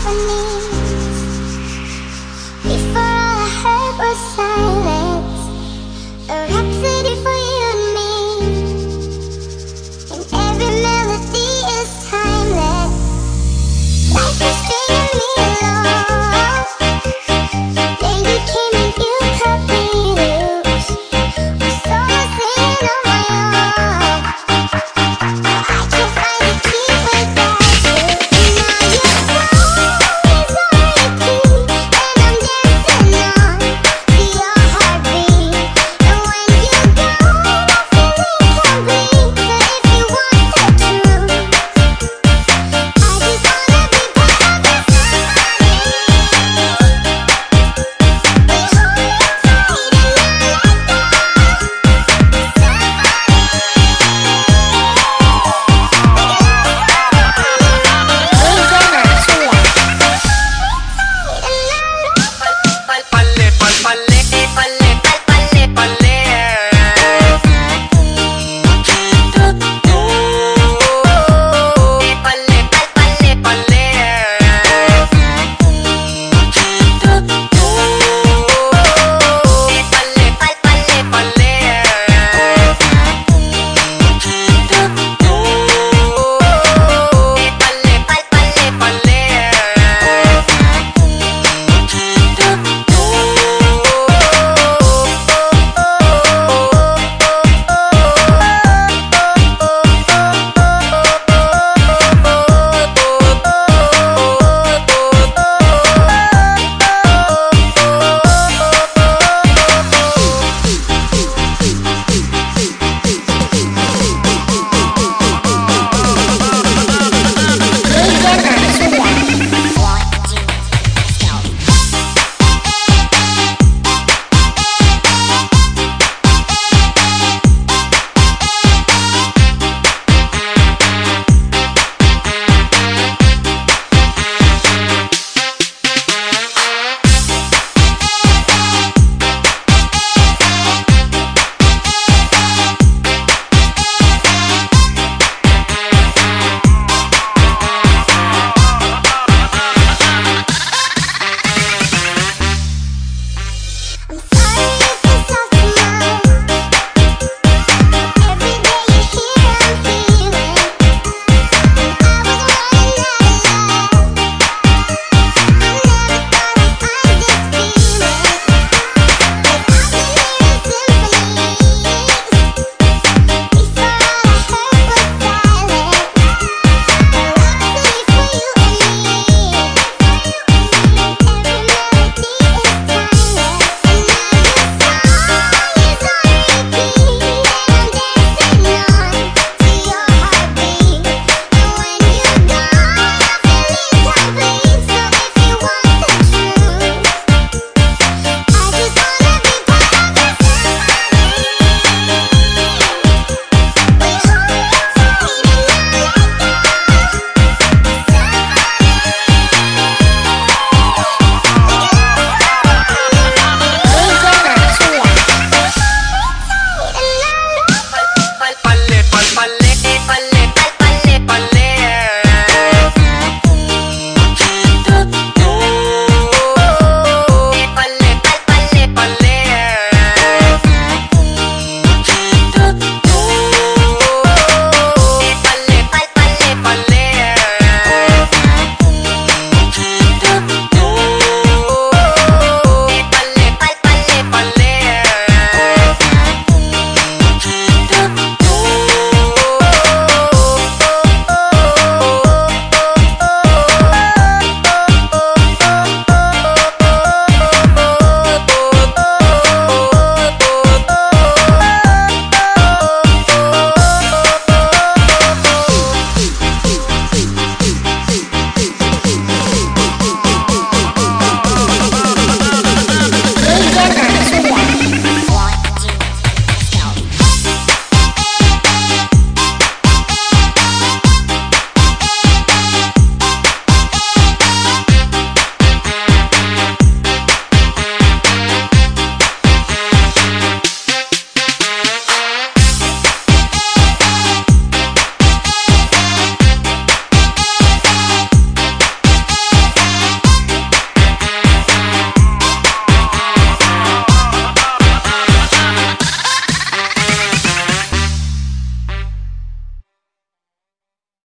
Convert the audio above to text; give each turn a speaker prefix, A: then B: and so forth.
A: for me.